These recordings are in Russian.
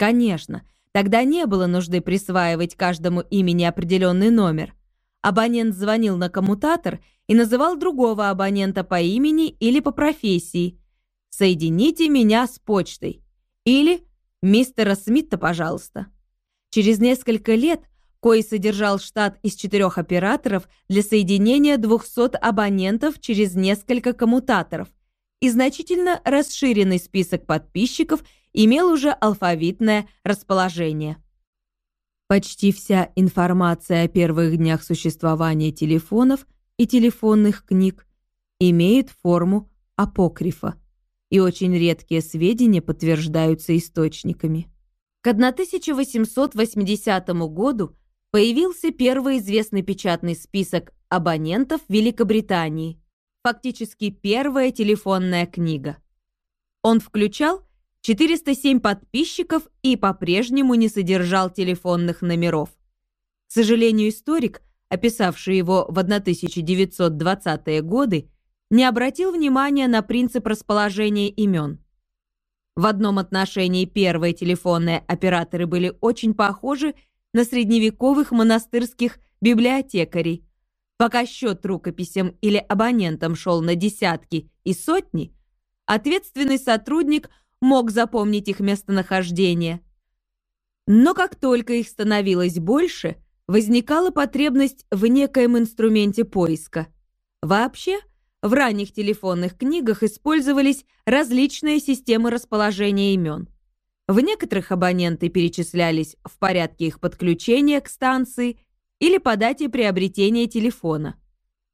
Конечно, тогда не было нужды присваивать каждому имени определенный номер. Абонент звонил на коммутатор и называл другого абонента по имени или по профессии. «Соедините меня с почтой» или «Мистера Смита, пожалуйста». Через несколько лет Кой содержал штат из четырех операторов для соединения 200 абонентов через несколько коммутаторов, и значительно расширенный список подписчиков имел уже алфавитное расположение. Почти вся информация о первых днях существования телефонов и телефонных книг имеет форму апокрифа, и очень редкие сведения подтверждаются источниками. К 1880 году появился первый известный печатный список абонентов Великобритании, фактически первая телефонная книга. Он включал 407 подписчиков и по-прежнему не содержал телефонных номеров. К сожалению, историк, описавший его в 1920-е годы, не обратил внимания на принцип расположения имен. В одном отношении первые телефонные операторы были очень похожи на средневековых монастырских библиотекарей. Пока счет рукописям или абонентам шел на десятки и сотни, ответственный сотрудник мог запомнить их местонахождение. Но как только их становилось больше, возникала потребность в некоем инструменте поиска. Вообще, в ранних телефонных книгах использовались различные системы расположения имен. В некоторых абоненты перечислялись в порядке их подключения к станции или по дате приобретения телефона.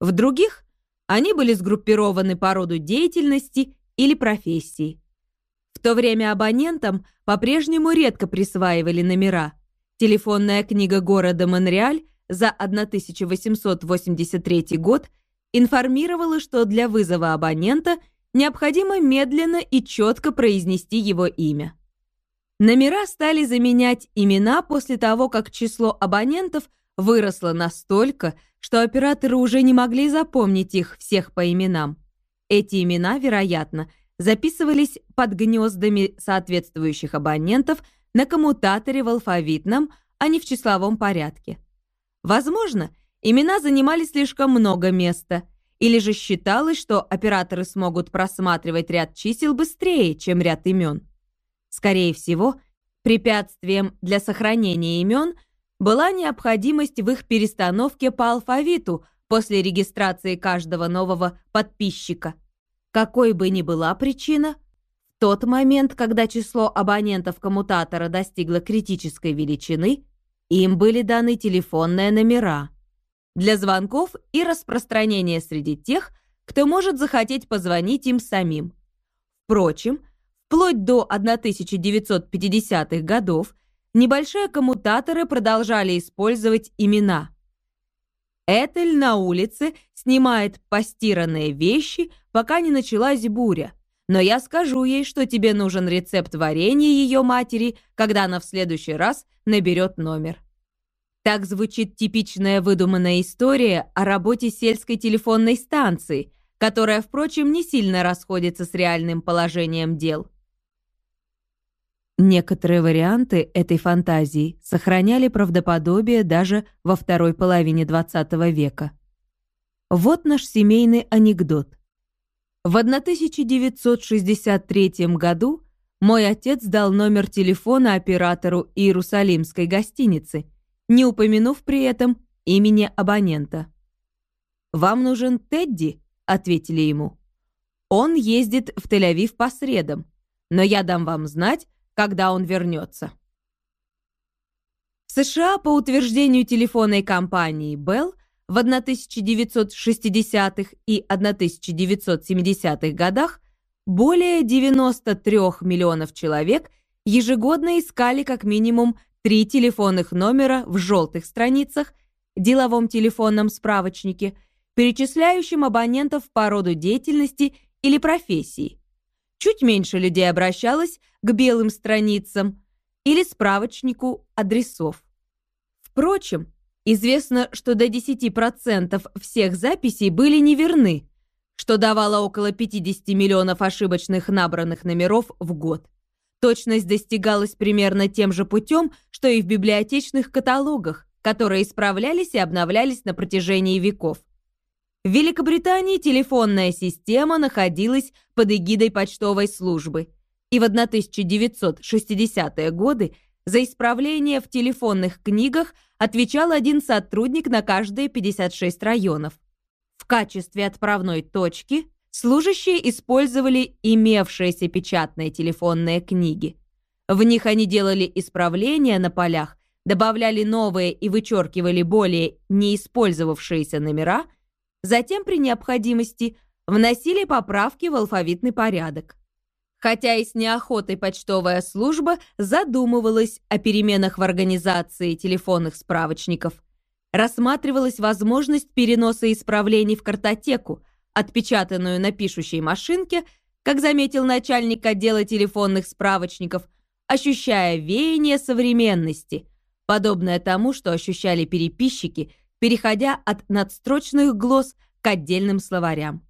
В других они были сгруппированы по роду деятельности или профессии. То время абонентам по-прежнему редко присваивали номера. Телефонная книга города Монреаль за 1883 год информировала, что для вызова абонента необходимо медленно и четко произнести его имя. Номера стали заменять имена после того, как число абонентов выросло настолько, что операторы уже не могли запомнить их всех по именам. Эти имена, вероятно, записывались под гнездами соответствующих абонентов на коммутаторе в алфавитном, а не в числовом порядке. Возможно, имена занимали слишком много места, или же считалось, что операторы смогут просматривать ряд чисел быстрее, чем ряд имен. Скорее всего, препятствием для сохранения имен была необходимость в их перестановке по алфавиту после регистрации каждого нового подписчика – какой бы ни была причина, в тот момент, когда число абонентов коммутатора достигло критической величины, им были даны телефонные номера для звонков и распространения среди тех, кто может захотеть позвонить им самим. Впрочем, вплоть до 1950-х годов небольшие коммутаторы продолжали использовать имена – Этель на улице снимает постиранные вещи, пока не началась буря. Но я скажу ей, что тебе нужен рецепт варенья ее матери, когда она в следующий раз наберет номер. Так звучит типичная выдуманная история о работе сельской телефонной станции, которая, впрочем, не сильно расходится с реальным положением дел. Некоторые варианты этой фантазии сохраняли правдоподобие даже во второй половине XX века. Вот наш семейный анекдот. В 1963 году мой отец дал номер телефона оператору Иерусалимской гостиницы, не упомянув при этом имени абонента. «Вам нужен Тедди?» — ответили ему. «Он ездит в Тель-Авив по средам, но я дам вам знать, когда он вернется. В США, по утверждению телефонной компании Bell, в 1960-х и 1970-х годах более 93 миллионов человек ежегодно искали как минимум три телефонных номера в желтых страницах, деловом телефонном справочнике, перечисляющем абонентов по роду деятельности или профессии. Чуть меньше людей обращалось к белым страницам или справочнику адресов. Впрочем, известно, что до 10% всех записей были неверны, что давало около 50 миллионов ошибочных набранных номеров в год. Точность достигалась примерно тем же путем, что и в библиотечных каталогах, которые исправлялись и обновлялись на протяжении веков. В Великобритании телефонная система находилась под эгидой почтовой службы, и в 1960-е годы за исправление в телефонных книгах отвечал один сотрудник на каждые 56 районов. В качестве отправной точки служащие использовали имевшиеся печатные телефонные книги. В них они делали исправления на полях, добавляли новые и вычеркивали более неиспользовавшиеся номера, затем при необходимости вносили поправки в алфавитный порядок. Хотя и с неохотой почтовая служба задумывалась о переменах в организации телефонных справочников, рассматривалась возможность переноса исправлений в картотеку, отпечатанную на пишущей машинке, как заметил начальник отдела телефонных справочников, ощущая веяние современности, подобное тому, что ощущали переписчики, переходя от надстрочных глосс к отдельным словарям.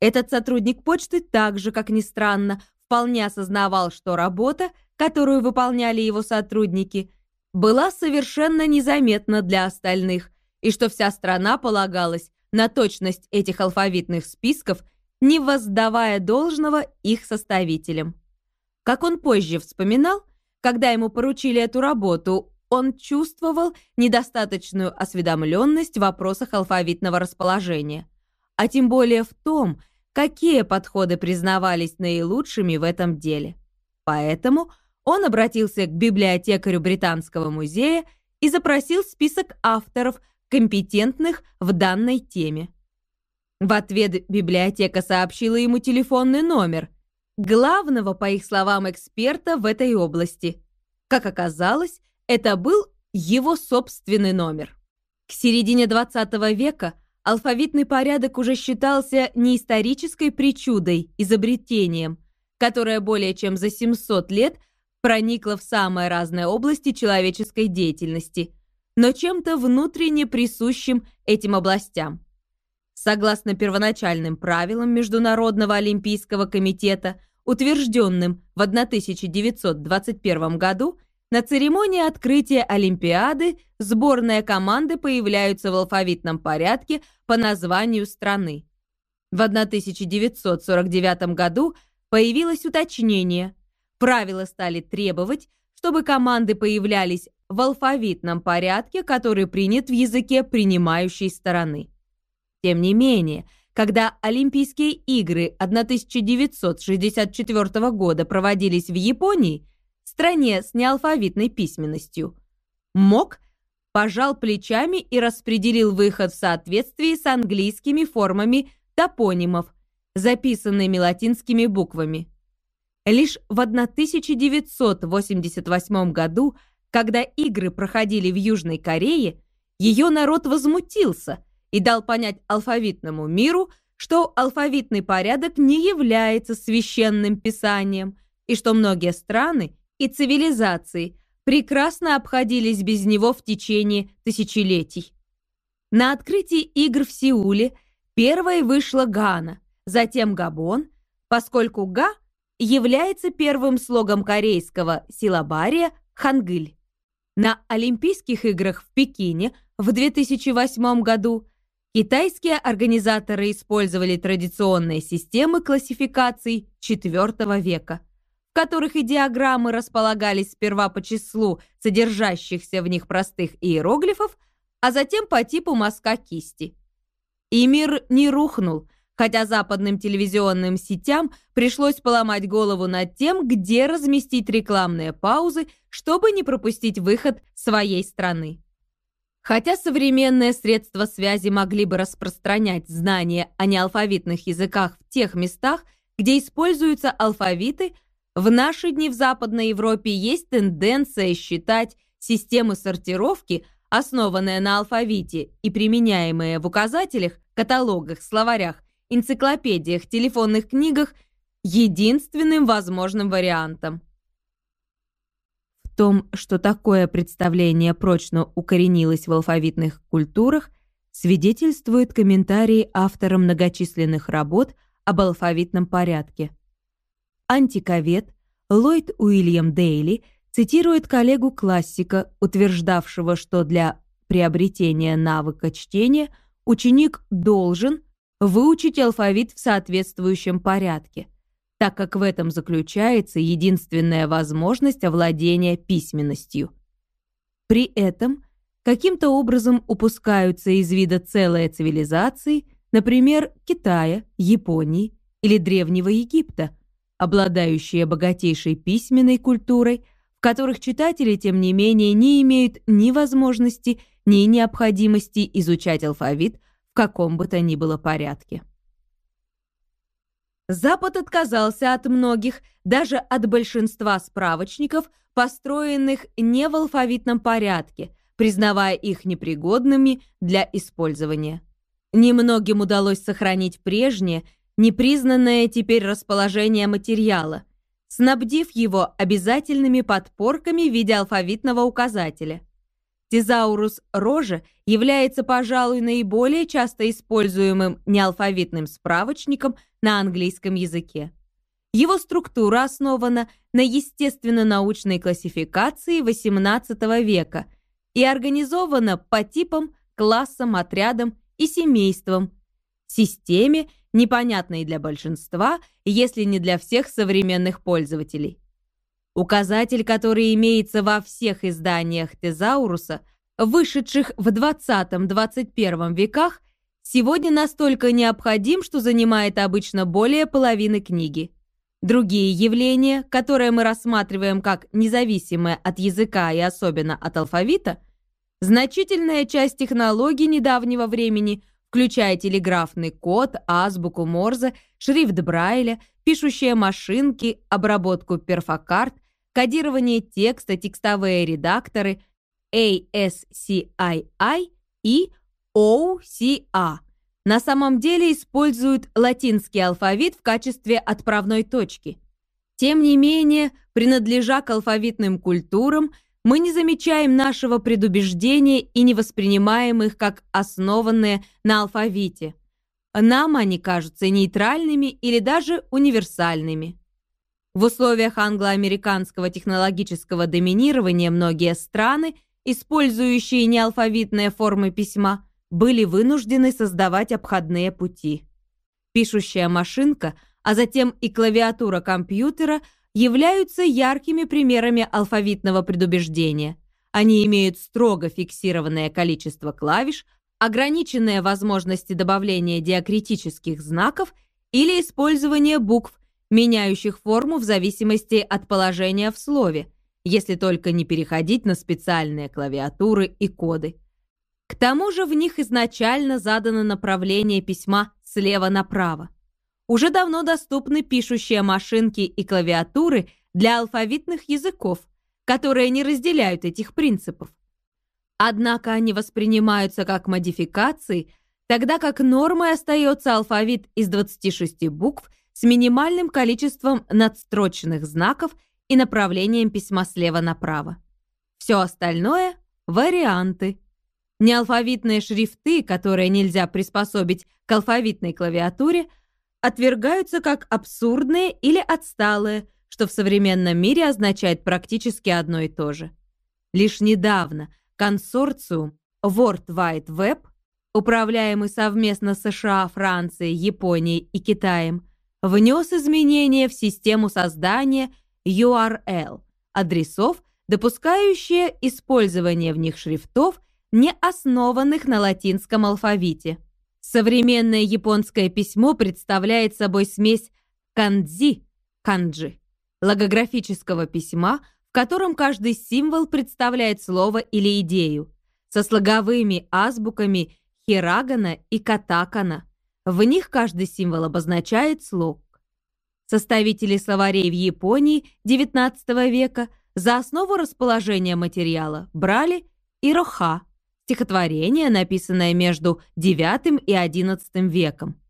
Этот сотрудник почты также, как ни странно, вполне осознавал, что работа, которую выполняли его сотрудники, была совершенно незаметна для остальных, и что вся страна полагалась на точность этих алфавитных списков, не воздавая должного их составителям. Как он позже вспоминал, когда ему поручили эту работу, он чувствовал недостаточную осведомленность в вопросах алфавитного расположения – а тем более в том, какие подходы признавались наилучшими в этом деле. Поэтому он обратился к библиотекарю Британского музея и запросил список авторов, компетентных в данной теме. В ответ библиотека сообщила ему телефонный номер, главного, по их словам, эксперта в этой области. Как оказалось, это был его собственный номер. К середине 20 века – алфавитный порядок уже считался не исторической причудой, изобретением, которое более чем за 700 лет проникло в самые разные области человеческой деятельности, но чем-то внутренне присущим этим областям. Согласно первоначальным правилам Международного олимпийского комитета, утвержденным в 1921 году, на церемонии открытия Олимпиады сборные команды появляются в алфавитном порядке по названию страны. В 1949 году появилось уточнение. Правила стали требовать, чтобы команды появлялись в алфавитном порядке, который принят в языке принимающей стороны. Тем не менее, когда Олимпийские игры 1964 года проводились в Японии, стране с неалфавитной письменностью. МОК пожал плечами и распределил выход в соответствии с английскими формами топонимов, записанными латинскими буквами. Лишь в 1988 году, когда игры проходили в Южной Корее, ее народ возмутился и дал понять алфавитному миру, что алфавитный порядок не является священным писанием и что многие страны и цивилизации прекрасно обходились без него в течение тысячелетий. На открытии игр в Сеуле первой вышла Гана, затем Габон, поскольку Га является первым слогом корейского силабария «Хангыль». На Олимпийских играх в Пекине в 2008 году китайские организаторы использовали традиционные системы классификаций IV века – которых и диаграммы располагались сперва по числу содержащихся в них простых иероглифов, а затем по типу мазка кисти. И мир не рухнул, хотя западным телевизионным сетям пришлось поломать голову над тем, где разместить рекламные паузы, чтобы не пропустить выход своей страны. Хотя современные средства связи могли бы распространять знания о неалфавитных языках в тех местах, где используются алфавиты – в наши дни в Западной Европе есть тенденция считать системы сортировки, основанные на алфавите и применяемые в указателях, каталогах, словарях, энциклопедиях, телефонных книгах, единственным возможным вариантом. В том, что такое представление прочно укоренилось в алфавитных культурах, свидетельствуют комментарии автора многочисленных работ об алфавитном порядке антиковед, Ллойд Уильям Дейли цитирует коллегу-классика, утверждавшего, что для приобретения навыка чтения ученик должен выучить алфавит в соответствующем порядке, так как в этом заключается единственная возможность овладения письменностью. При этом каким-то образом упускаются из вида целые цивилизации, например, Китая, Японии или Древнего Египта, обладающие богатейшей письменной культурой, в которых читатели, тем не менее, не имеют ни возможности, ни необходимости изучать алфавит в каком бы то ни было порядке. Запад отказался от многих, даже от большинства справочников, построенных не в алфавитном порядке, признавая их непригодными для использования. Немногим удалось сохранить прежнее, непризнанное теперь расположение материала, снабдив его обязательными подпорками в виде алфавитного указателя. Тезаурус рожа является, пожалуй, наиболее часто используемым неалфавитным справочником на английском языке. Его структура основана на естественно-научной классификации XVIII века и организована по типам, классам, отрядам и семействам, системе, непонятной для большинства, если не для всех современных пользователей. Указатель, который имеется во всех изданиях Тезауруса, вышедших в 20-21 веках, сегодня настолько необходим, что занимает обычно более половины книги. Другие явления, которые мы рассматриваем как независимые от языка и особенно от алфавита, значительная часть технологий недавнего времени, включая телеграфный код, азбуку Морзе, шрифт Брайля, пишущие машинки, обработку перфокарт, кодирование текста, текстовые редакторы ASCII и OCA на самом деле используют латинский алфавит в качестве отправной точки. Тем не менее, принадлежа к алфавитным культурам, мы не замечаем нашего предубеждения и не воспринимаем их как основанные на алфавите. Нам они кажутся нейтральными или даже универсальными. В условиях англо-американского технологического доминирования многие страны, использующие неалфавитные формы письма, были вынуждены создавать обходные пути. Пишущая машинка, а затем и клавиатура компьютера являются яркими примерами алфавитного предубеждения. Они имеют строго фиксированное количество клавиш, ограниченные возможности добавления диакритических знаков или использования букв, меняющих форму в зависимости от положения в слове, если только не переходить на специальные клавиатуры и коды. К тому же в них изначально задано направление письма слева направо. Уже давно доступны пишущие машинки и клавиатуры для алфавитных языков, которые не разделяют этих принципов. Однако они воспринимаются как модификации, тогда как нормой остается алфавит из 26 букв с минимальным количеством надстроченных знаков и направлением письма слева направо. Все остальное — варианты. Неалфавитные шрифты, которые нельзя приспособить к алфавитной клавиатуре, отвергаются как абсурдные или отсталые, что в современном мире означает практически одно и то же. Лишь недавно консорциум World Wide Web, управляемый совместно США, Францией, Японией и Китаем, внес изменения в систему создания URL, адресов, допускающие использование в них шрифтов, не основанных на латинском алфавите. Современное японское письмо представляет собой смесь кандзи, канджи, логографического письма, в котором каждый символ представляет слово или идею, со слоговыми азбуками хирагана и катакана, в них каждый символ обозначает слог. Составители словарей в Японии XIX века за основу расположения материала брали ироха, стихотворение, написанное между IX и XI веком.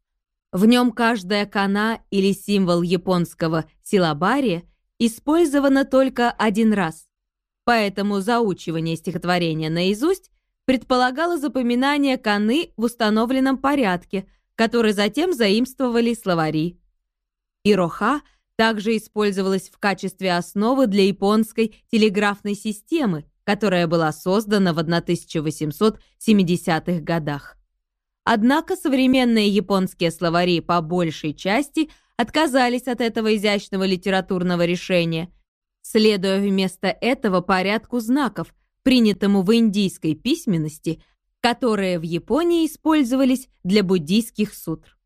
В нем каждая кана или символ японского силабария использована только один раз. Поэтому заучивание стихотворения наизусть предполагало запоминание каны в установленном порядке, который затем заимствовали словари. Ироха также использовалась в качестве основы для японской телеграфной системы, которая была создана в 1870-х годах. Однако современные японские словари по большей части отказались от этого изящного литературного решения, следуя вместо этого порядку знаков, принятому в индийской письменности, которые в Японии использовались для буддийских сутр.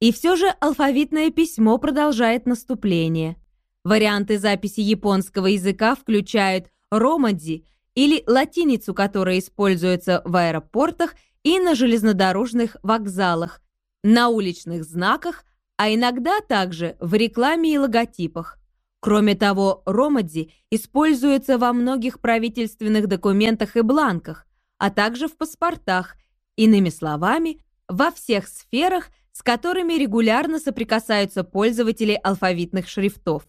И все же алфавитное письмо продолжает наступление. Варианты записи японского языка включают ромадзи или латиницу, которая используется в аэропортах и на железнодорожных вокзалах, на уличных знаках, а иногда также в рекламе и логотипах. Кроме того, ромадзи используется во многих правительственных документах и бланках, а также в паспортах, иными словами, во всех сферах, с которыми регулярно соприкасаются пользователи алфавитных шрифтов.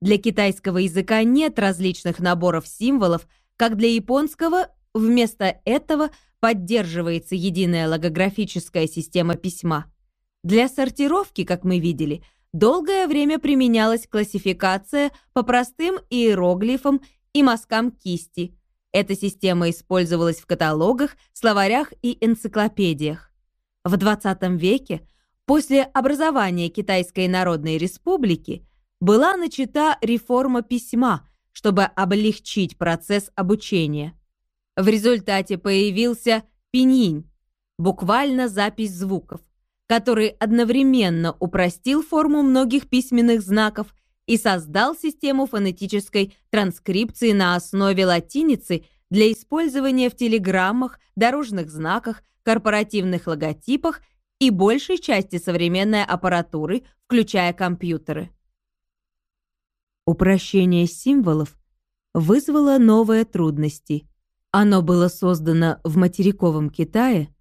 Для китайского языка нет различных наборов символов, как для японского, вместо этого поддерживается единая логографическая система письма. Для сортировки, как мы видели, долгое время применялась классификация по простым иероглифам и мазкам кисти. Эта система использовалась в каталогах, словарях и энциклопедиях. В 20 веке После образования Китайской Народной Республики была начата реформа письма, чтобы облегчить процесс обучения. В результате появился пиньинь, буквально запись звуков, который одновременно упростил форму многих письменных знаков и создал систему фонетической транскрипции на основе латиницы для использования в телеграммах, дорожных знаках, корпоративных логотипах и большей части современной аппаратуры, включая компьютеры. Упрощение символов вызвало новые трудности. Оно было создано в материковом Китае,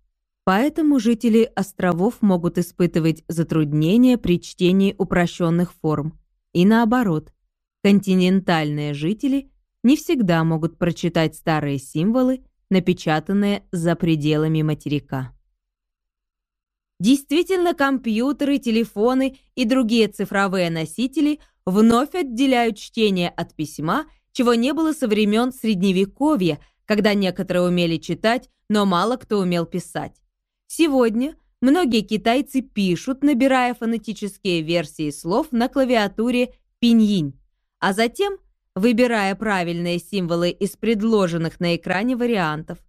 поэтому жители островов могут испытывать затруднения при чтении упрощенных форм. И наоборот, континентальные жители не всегда могут прочитать старые символы, напечатанные за пределами материка. Действительно, компьютеры, телефоны и другие цифровые носители вновь отделяют чтение от письма, чего не было со времен Средневековья, когда некоторые умели читать, но мало кто умел писать. Сегодня многие китайцы пишут, набирая фонетические версии слов на клавиатуре пиньинь, а затем выбирая правильные символы из предложенных на экране вариантов.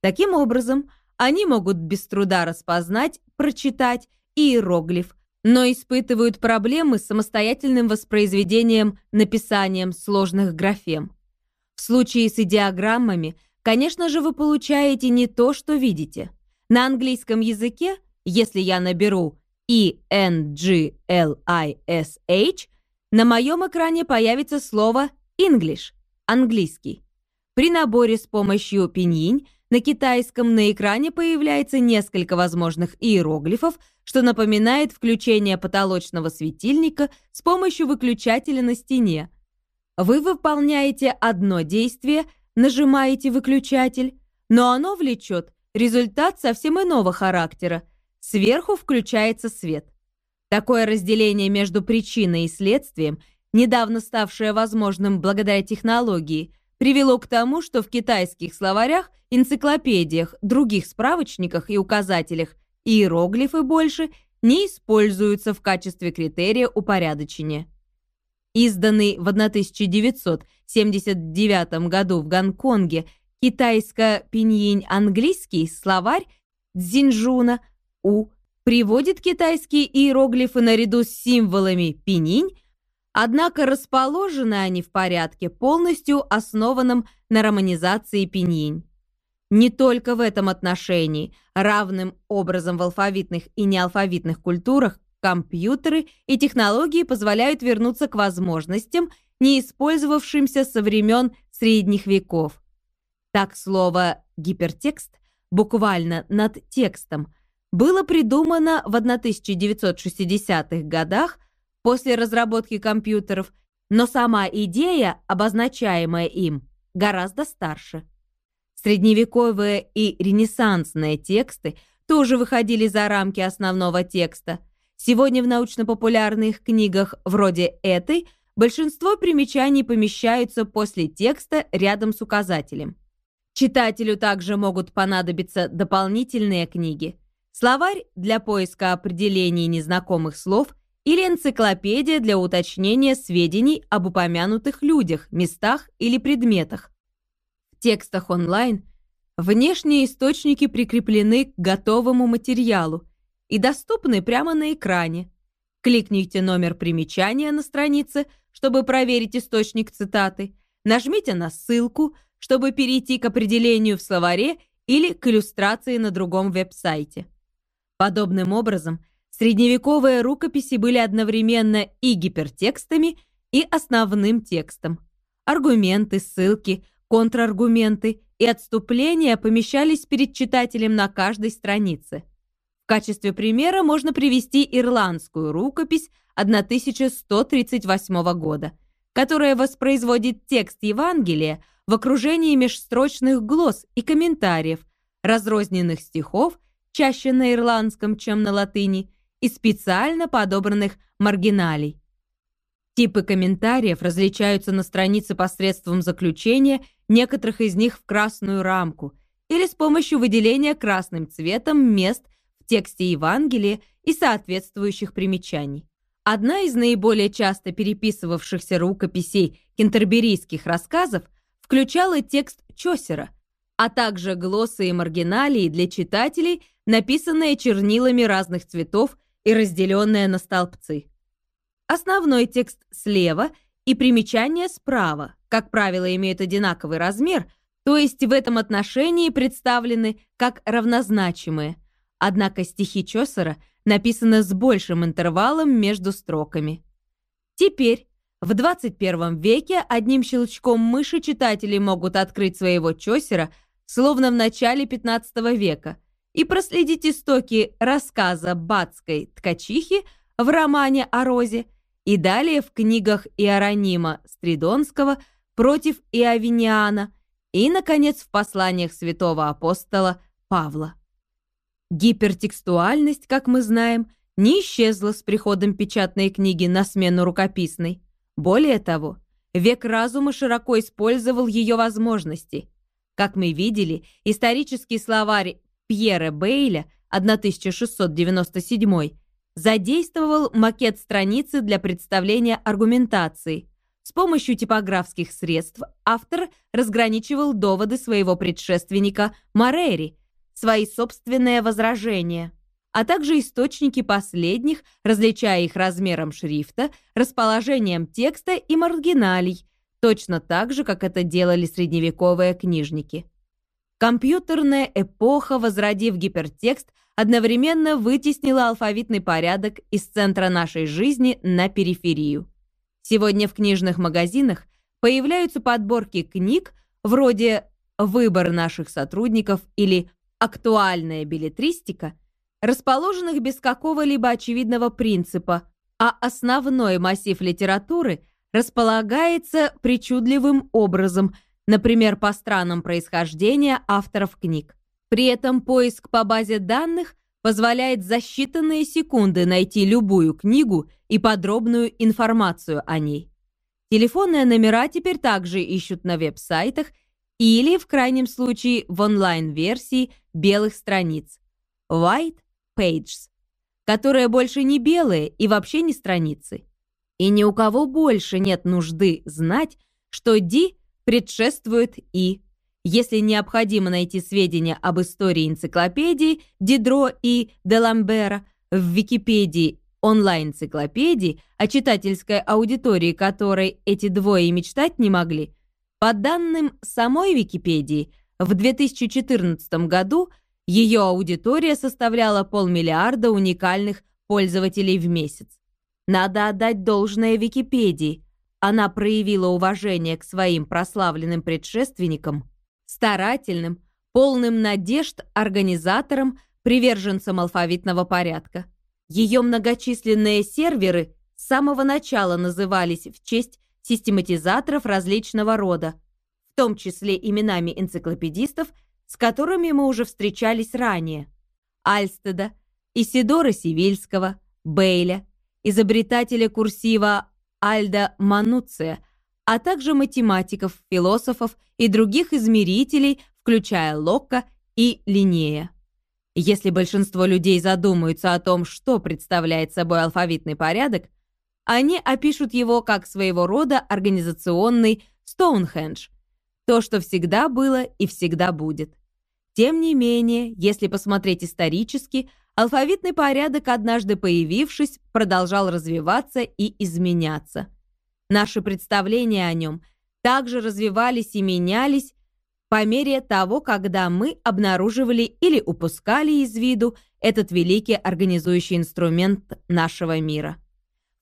Таким образом, они могут без труда распознать, прочитать иероглиф, но испытывают проблемы с самостоятельным воспроизведением, написанием сложных графем. В случае с идеограммами, конечно же, вы получаете не то, что видите. На английском языке, если я наберу E-N-G-L-I-S-H, на моем экране появится слово English – английский. При наборе с помощью пиньинь на китайском на экране появляется несколько возможных иероглифов, что напоминает включение потолочного светильника с помощью выключателя на стене. Вы выполняете одно действие, нажимаете выключатель, но оно влечет результат совсем иного характера. Сверху включается свет. Такое разделение между причиной и следствием, недавно ставшее возможным благодаря технологии, привело к тому, что в китайских словарях, энциклопедиях, других справочниках и указателях иероглифы больше не используются в качестве критерия упорядочения. Изданный в 1979 году в Гонконге китайско-пиньинь-английский словарь Цзиньжуна У приводит китайские иероглифы наряду с символами пининь Однако расположены они в порядке, полностью основанном на романизации пиньинь. Не только в этом отношении, равным образом в алфавитных и неалфавитных культурах, компьютеры и технологии позволяют вернуться к возможностям, не использовавшимся со времен средних веков. Так слово «гипертекст» буквально над текстом было придумано в 1960-х годах после разработки компьютеров, но сама идея, обозначаемая им, гораздо старше. Средневековые и ренессансные тексты тоже выходили за рамки основного текста. Сегодня в научно-популярных книгах вроде этой большинство примечаний помещаются после текста рядом с указателем. Читателю также могут понадобиться дополнительные книги, словарь для поиска определений незнакомых слов или энциклопедия для уточнения сведений об упомянутых людях, местах или предметах. В текстах онлайн внешние источники прикреплены к готовому материалу, и доступны прямо на экране. Кликните номер примечания на странице, чтобы проверить источник цитаты. Нажмите на ссылку, чтобы перейти к определению в словаре или к иллюстрации на другом веб-сайте. Подобным образом, средневековые рукописи были одновременно и гипертекстами, и основным текстом. Аргументы, ссылки, контраргументы и отступления помещались перед читателем на каждой странице – в качестве примера можно привести ирландскую рукопись 1138 года, которая воспроизводит текст Евангелия в окружении межстрочных глосс и комментариев, разрозненных стихов, чаще на ирландском, чем на латыни, и специально подобранных маргиналей. Типы комментариев различаются на странице посредством заключения некоторых из них в красную рамку или с помощью выделения красным цветом мест – тексте Евангелия и соответствующих примечаний. Одна из наиболее часто переписывавшихся рукописей кентерберийских рассказов включала текст Чосера, а также глоссы и маргиналии для читателей, написанные чернилами разных цветов и разделенные на столбцы. Основной текст слева и примечания справа, как правило, имеют одинаковый размер, то есть в этом отношении представлены как равнозначимые – Однако стихи Чосера написаны с большим интервалом между строками. Теперь, в 21 веке, одним щелчком мыши читатели могут открыть своего Чосера, словно в начале 15 века, и проследить истоки рассказа Бацкой ткачихи в романе о Розе и далее в книгах Иеронима Стридонского против Иовиниана и, наконец, в посланиях святого апостола Павла. Гипертекстуальность, как мы знаем, не исчезла с приходом печатной книги на смену рукописной. Более того, век разума широко использовал ее возможности. Как мы видели, исторический словарь Пьера Бейля 1697 задействовал макет страницы для представления аргументации. С помощью типографских средств автор разграничивал доводы своего предшественника Морери – свои собственные возражения, а также источники последних, различая их размером шрифта, расположением текста и маргиналей, точно так же, как это делали средневековые книжники. Компьютерная эпоха, возродив гипертекст, одновременно вытеснила алфавитный порядок из центра нашей жизни на периферию. Сегодня в книжных магазинах появляются подборки книг вроде «Выбор наших сотрудников» или актуальная билетристика, расположенных без какого-либо очевидного принципа, а основной массив литературы располагается причудливым образом, например, по странам происхождения авторов книг. При этом поиск по базе данных позволяет за считанные секунды найти любую книгу и подробную информацию о ней. Телефонные номера теперь также ищут на веб-сайтах или, в крайнем случае, в онлайн-версии белых страниц White Pages, которые больше не белые и вообще не страницы. И ни у кого больше нет нужды знать, что D предшествует И. Если необходимо найти сведения об истории энциклопедии Дидро и Деламбера в Википедии онлайн-энциклопедии, о читательской аудитории которой эти двое мечтать не могли, по данным самой Википедии, в 2014 году ее аудитория составляла полмиллиарда уникальных пользователей в месяц. Надо отдать должное Википедии. Она проявила уважение к своим прославленным предшественникам, старательным, полным надежд организаторам, приверженцам алфавитного порядка. Ее многочисленные серверы с самого начала назывались в честь систематизаторов различного рода, в том числе именами энциклопедистов, с которыми мы уже встречались ранее. Альстеда, Исидора Сивильского, Бейля, изобретателя курсива Альда Мануция, а также математиков, философов и других измерителей, включая Локка и Линнея. Если большинство людей задумаются о том, что представляет собой алфавитный порядок, они опишут его как своего рода организационный Стоунхендж, то, что всегда было и всегда будет. Тем не менее, если посмотреть исторически, алфавитный порядок, однажды появившись, продолжал развиваться и изменяться. Наши представления о нем также развивались и менялись по мере того, когда мы обнаруживали или упускали из виду этот великий организующий инструмент нашего мира.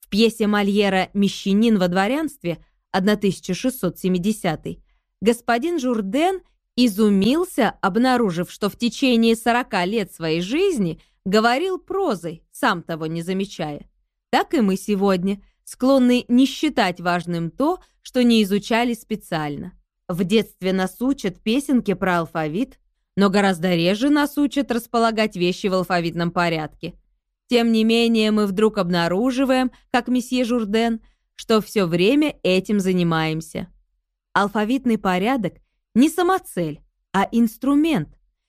В пьесе Мольера «Мещанин во дворянстве» 1670 господин Журден изумился, обнаружив, что в течение 40 лет своей жизни говорил прозой, сам того не замечая. Так и мы сегодня склонны не считать важным то, что не изучали специально. В детстве нас учат песенки про алфавит, но гораздо реже нас учат располагать вещи в алфавитном порядке – тем не менее, мы вдруг обнаруживаем, как месье Журден, что все время этим занимаемся. Алфавитный порядок не самоцель, а инструмент.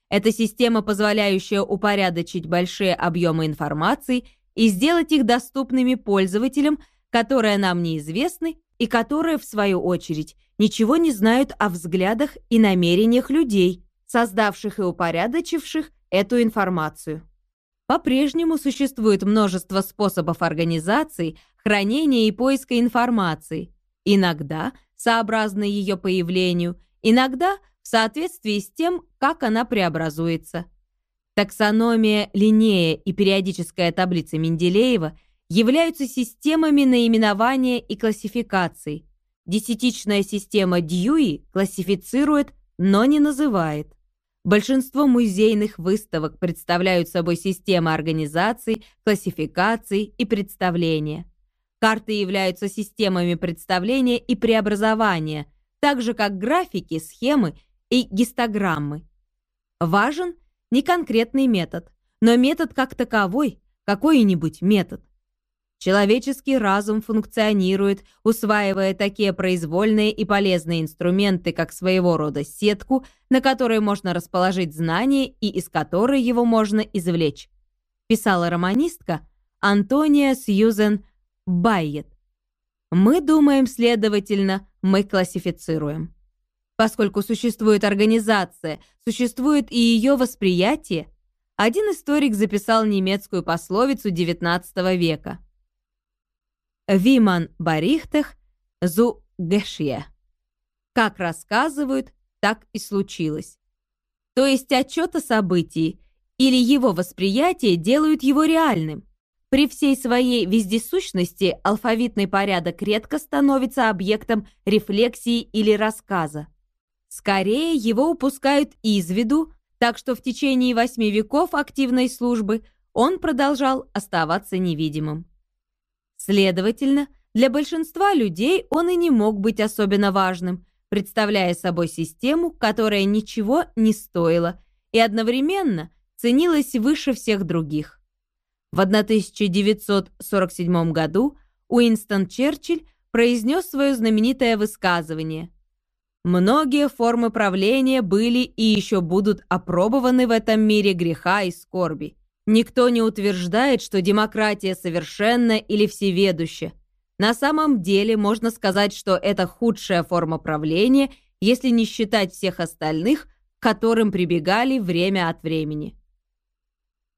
Это система, позволяющая упорядочить большие объемы информации и сделать их доступными пользователям, которые нам неизвестны и которые, в свою очередь, ничего не знают о взглядах и намерениях людей, создавших и упорядочивших эту информацию. По-прежнему существует множество способов организации, хранения и поиска информации, иногда сообразно ее появлению, иногда в соответствии с тем, как она преобразуется. Таксономия Линнея и периодическая таблица Менделеева являются системами наименования и классификации. Десятичная система Дьюи классифицирует, но не называет. Большинство музейных выставок представляют собой системы организации, классификации и представления. Карты являются системами представления и преобразования, так же как графики, схемы и гистограммы. Важен не конкретный метод, но метод как таковой, какой-нибудь метод. Человеческий разум функционирует, усваивая такие произвольные и полезные инструменты, как своего рода сетку, на которой можно расположить знание и из которой его можно извлечь. Писала романистка Антония Сьюзен Байет. Мы думаем, следовательно, мы классифицируем. Поскольку существует организация, существует и ее восприятие, один историк записал немецкую пословицу XIX века – Виман Барихтех зу Гешье. Как рассказывают, так и случилось. То есть отчет о событии или его восприятие делают его реальным. При всей своей вездесущности алфавитный порядок редко становится объектом рефлексии или рассказа. Скорее, его упускают из виду, так что в течение восьми веков активной службы он продолжал оставаться невидимым. Следовательно, для большинства людей он и не мог быть особенно важным, представляя собой систему, которая ничего не стоила и одновременно ценилась выше всех других. В 1947 году Уинстон Черчилль произнес свое знаменитое высказывание «Многие формы правления были и еще будут опробованы в этом мире греха и скорби. Никто не утверждает, что демократия совершенна или всеведуща. На самом деле можно сказать, что это худшая форма правления, если не считать всех остальных, к которым прибегали время от времени.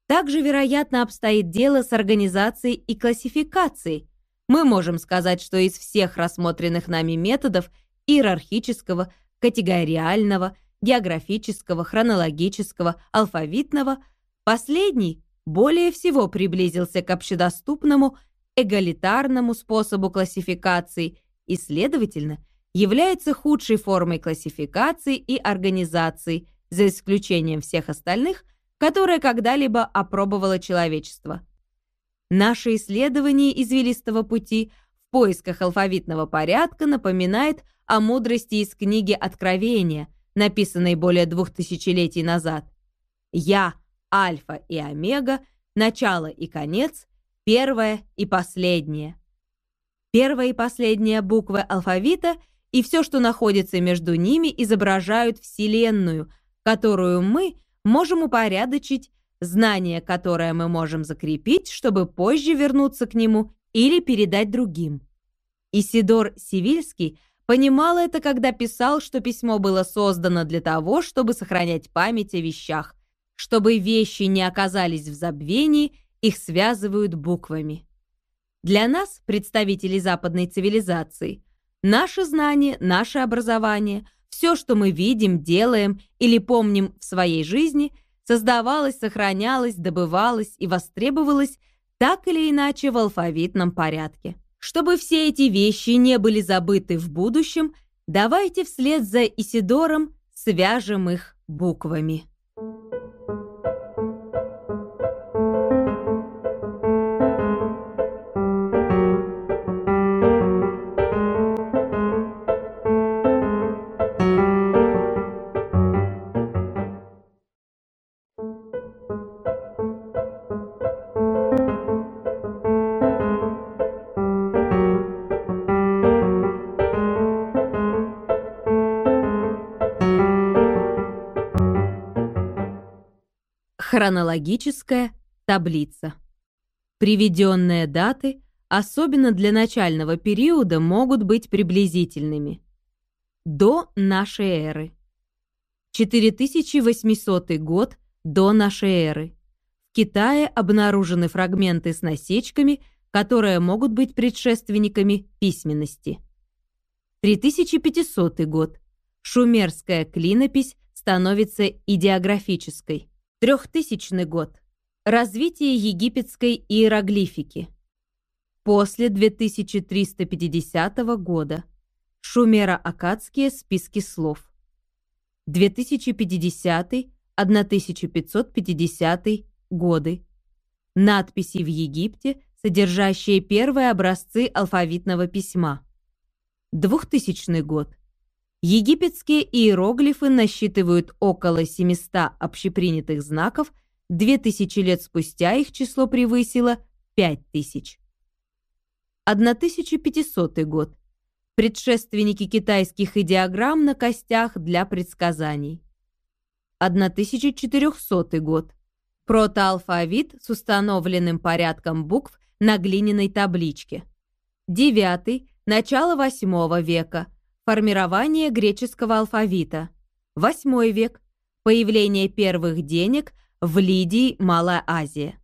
Также, вероятно, обстоит дело с организацией и классификацией. Мы можем сказать, что из всех рассмотренных нами методов иерархического, категориального, географического, хронологического, алфавитного – Последний более всего приблизился к общедоступному эгалитарному способу классификации и, следовательно, является худшей формой классификации и организации, за исключением всех остальных, которые когда-либо опробовало человечество. Наше исследование извилистого пути в поисках алфавитного порядка напоминает о мудрости из книги Откровения, написанной более двух тысячелетий назад. «Я, альфа и омега, начало и конец, первая и последняя. Первая и последняя буквы алфавита и все, что находится между ними, изображают Вселенную, которую мы можем упорядочить, знание, которое мы можем закрепить, чтобы позже вернуться к нему или передать другим. Исидор Сивильский понимал это, когда писал, что письмо было создано для того, чтобы сохранять память о вещах, чтобы вещи не оказались в забвении, их связывают буквами. Для нас, представителей западной цивилизации, наше знание, наше образование, все, что мы видим, делаем или помним в своей жизни, создавалось, сохранялось, добывалось и востребовалось так или иначе в алфавитном порядке. Чтобы все эти вещи не были забыты в будущем, давайте вслед за Исидором свяжем их буквами. Хронологическая таблица. Приведенные даты, особенно для начального периода, могут быть приблизительными. До нашей эры. 4800 год до нашей эры. В Китае обнаружены фрагменты с насечками, которые могут быть предшественниками письменности. 3500 год. Шумерская клинопись становится идеографической. Трехтысячный год. Развитие египетской иероглифики. После 2350 года. Шумеро-акадские списки слов. 2050-1550 годы. Надписи в Египте, содержащие первые образцы алфавитного письма. 2000 год. Египетские иероглифы насчитывают около 700 общепринятых знаков, 2000 лет спустя их число превысило 5000. 1500 год. Предшественники китайских идеограмм на костях для предсказаний. 1400 год. Протоалфавит с установленным порядком букв на глиняной табличке. 9. Начало 8 века – Формирование греческого алфавита. Восьмой век. Появление первых денег в Лидии, Малая Азия.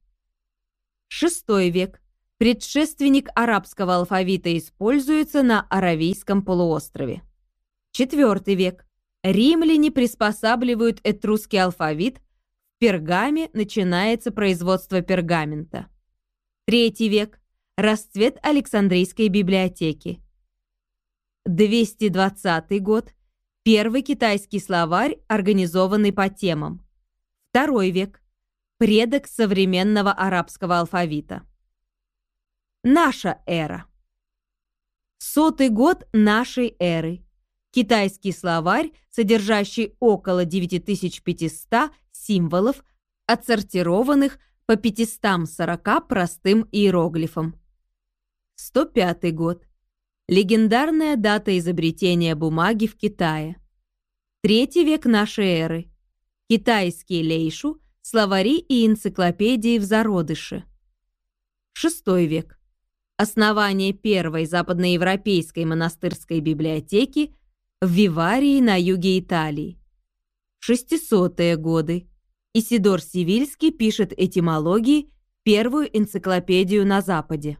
Шестой век. Предшественник арабского алфавита используется на Аравийском полуострове. Четвертый век. Римляне приспосабливают этрусский алфавит. В Пергаме начинается производство пергамента. Третий век. Расцвет Александрийской библиотеки. 220 год. Первый китайский словарь, организованный по темам. Второй век. Предок современного арабского алфавита. Наша эра. Сотый год нашей эры. Китайский словарь, содержащий около 9500 символов, отсортированных по 540 простым иероглифам. 105 год. Легендарная дата изобретения бумаги в Китае. Третий век нашей эры. Китайские лейшу, словари и энциклопедии в зародыше. Шестой век. Основание первой западноевропейской монастырской библиотеки в Виварии на юге Италии. 600-е годы. Исидор Сивильский пишет этимологии, первую энциклопедию на Западе.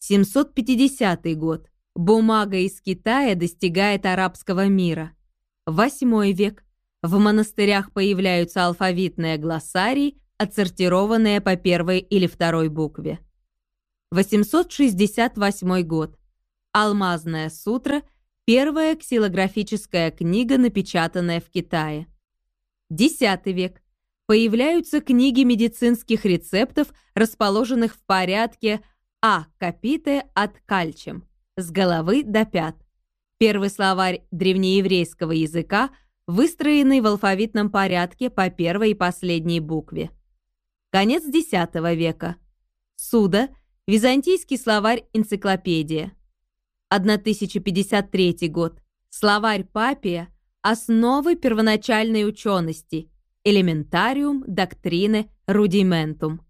750 год. Бумага из Китая достигает арабского мира. Восьмой век. В монастырях появляются алфавитные глоссарии, отсортированные по первой или второй букве. 868 год. Алмазная сутра – первая ксилографическая книга, напечатанная в Китае. Десятый век. Появляются книги медицинских рецептов, расположенных в порядке А. Капите от кальчем с головы до пят. Первый словарь древнееврейского языка, выстроенный в алфавитном порядке по первой и последней букве. Конец X века. Суда Византийский словарь «Энциклопедия». 1053 год. Словарь Папия. Основы первоначальной учености. Элементариум, доктрины, рудиментум.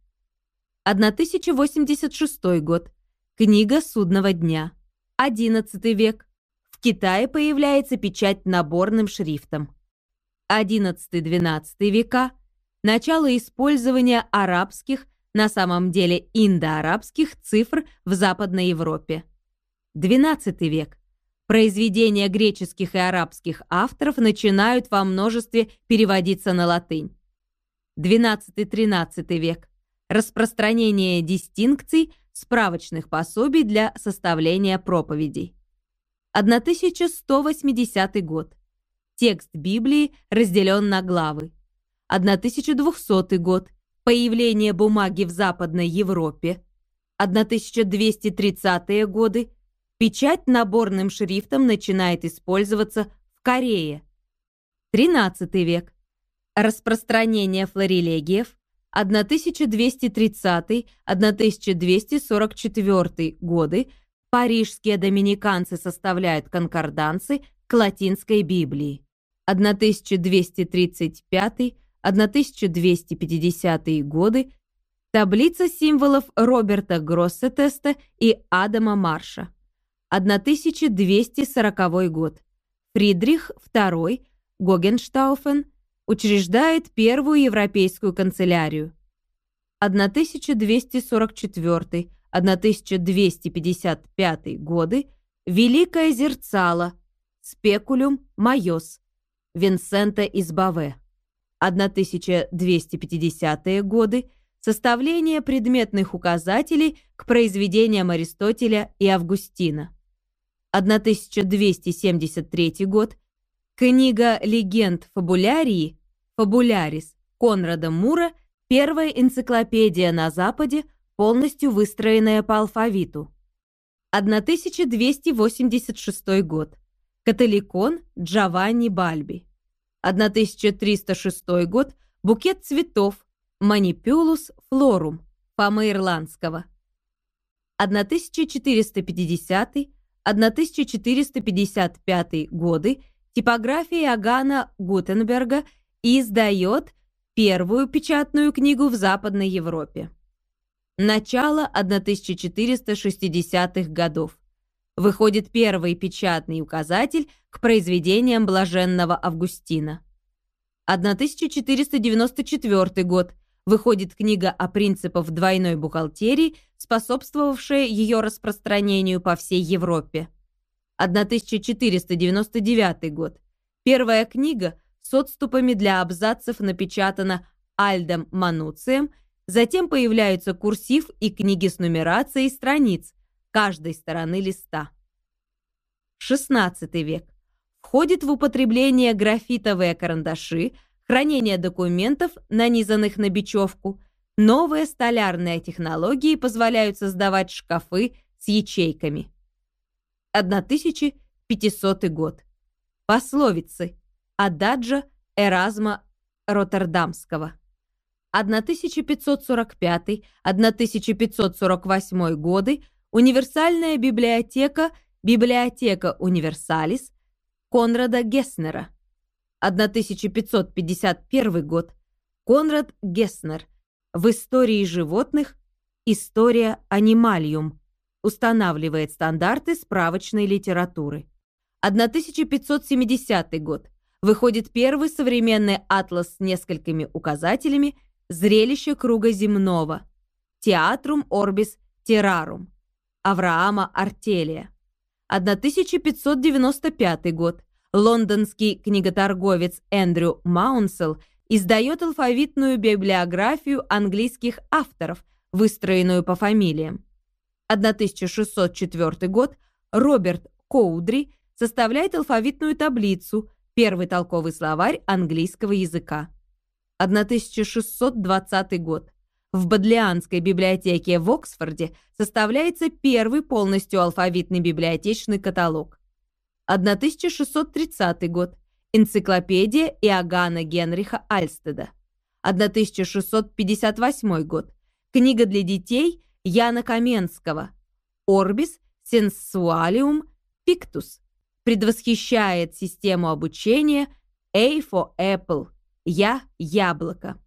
1086 год. Книга судного дня. 11 век. В Китае появляется печать наборным шрифтом. 11-12 века. Начало использования арабских, на самом деле индоарабских цифр в Западной Европе. XII век. Произведения греческих и арабских авторов начинают во множестве переводиться на латынь. XII-XIII век. Распространение дистинкций, справочных пособий для составления проповедей. 1180 год. Текст Библии разделен на главы. 1200 год. Появление бумаги в Западной Европе. 1230-е годы. Печать наборным шрифтом начинает использоваться в Корее. 13 век. Распространение флорелегиев. 1230-1244 годы. Парижские доминиканцы составляют конкорданцы к латинской Библии. 1235 1250-е годы, таблица символов Роберта Гроссетеста и Адама Марша. 1240 год. Фридрих II Гогенштауфен учреждает первую европейскую канцелярию. 1244-1255 годы Великое зерцало Speculum Maius Винсента из Бове. 1250-е годы составление предметных указателей к произведениям Аристотеля и Августина. 1273 год книга «Легенд фабулярии» «Фабулярис» Конрада Мура первая энциклопедия на Западе, полностью выстроенная по алфавиту. 1286 год католикон Джованни Бальби. 1306 год букет цветов Манипюлус флорум Фомы Ирландского. 1450-1455 годы типография Иоганна Гутенберга издает первую печатную книгу в Западной Европе. Начало 1460-х годов выходит первый печатный указатель к произведениям блаженного Августина. 1494 год выходит книга о принципах двойной бухгалтерии, способствовавшая ее распространению по всей Европе. 1499 год. Первая книга с отступами для абзацев напечатана Альдом Мануцием, затем появляются курсив и книги с нумерацией страниц, каждой стороны листа. XVI век. Входит в употребление графитовые карандаши, хранение документов, нанизанных на бечевку. Новые столярные технологии позволяют создавать шкафы с ячейками. 1500 год. Пословицы. Ададжа Эразма Роттердамского. 1545-1548 годы Универсальная библиотека, библиотека Универсалис Конрада Гесснера. 1551 год. Конрад Гесснер. В истории животных История анималиум. Устанавливает стандарты справочной литературы. 1570 год. Выходит первый современный атлас с несколькими указателями «Зрелище круга земного» Театрум Орбис Террарум Авраама Артелия. 1595 год. Лондонский книготорговец Эндрю Маунсел издает алфавитную библиографию английских авторов, выстроенную по фамилиям. 1604 год. Роберт Коудри составляет алфавитную таблицу, первый толковый словарь английского языка. 1620 год. В Бодлианской библиотеке в Оксфорде составляется первый полностью алфавитный библиотечный каталог. 1630 год. Энциклопедия Иоганна Генриха Альстеда. 1658 год. Книга для детей Яна Каменского Orbis Sensualium Pictus предвосхищает систему обучения A for Apple Я – яблоко.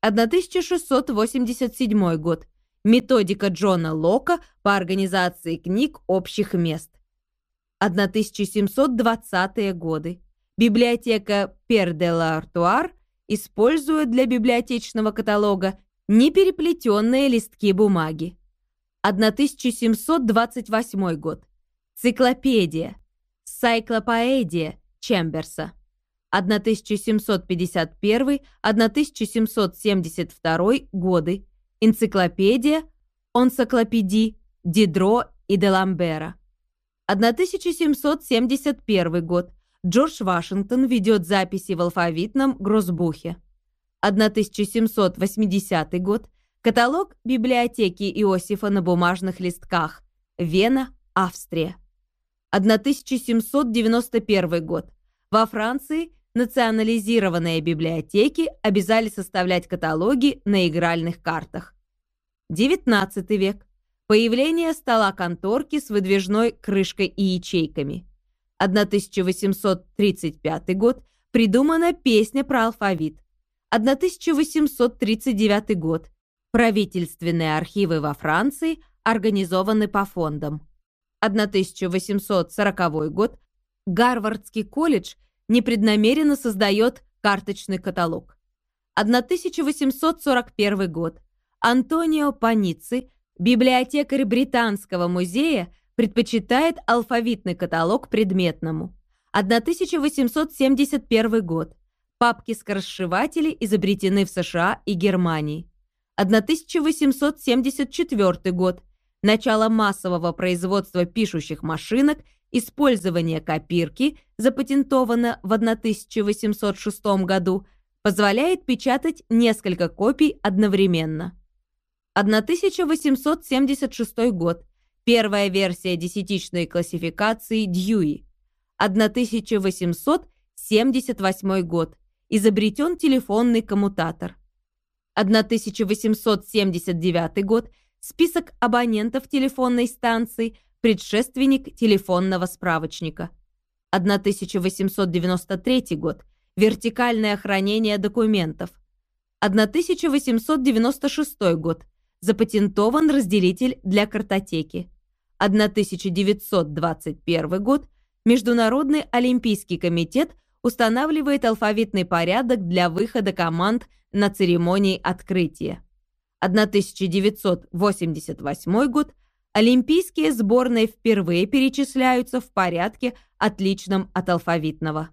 1687 год. Методика Джона Лока по организации книг общих мест. 1720-е годы. Библиотека Пер де Лартуар использует для библиотечного каталога непереплетенные листки бумаги. 1728 год. Циклопедия. Сайклопоэдия Чемберса. 1751-1772 годы. Энциклопедия, Онсоклопедии Дидро и Деламбера. 1771 год. Джордж Вашингтон ведет записи в алфавитном Гроссбухе. 1780 год. Каталог библиотеки Иосифа на бумажных листках. Вена, Австрия. 1791 год. Во Франции национализированные библиотеки обязали составлять каталоги на игральных картах. 19 век. Появление стола-конторки с выдвижной крышкой и ячейками. 1835 год. Придумана песня про алфавит. 1839 год. Правительственные архивы во Франции организованы по фондам. 1840 год. Гарвардский колледж непреднамеренно создает карточный каталог. 1841 год. Антонио Паницци, библиотекарь Британского музея, предпочитает алфавитный каталог предметному. 1871 год. Папки-скоросшиватели изобретены в США и Германии. 1874 год. Начало массового производства пишущих машинок Использование копирки, запатентовано в 1806 году, позволяет печатать несколько копий одновременно. 1876 год. Первая версия десятичной классификации Дьюи. 1878 год. Изобретен телефонный коммутатор. 1879 год. Список абонентов телефонной станции – предшественник телефонного справочника. 1893 год. Вертикальное хранение документов. 1896 год. Запатентован разделитель для картотеки. 1921 год. Международный олимпийский комитет устанавливает алфавитный порядок для выхода команд на церемонии открытия. 1988 год. Олимпийские сборные впервые перечисляются в порядке, отличном от алфавитного.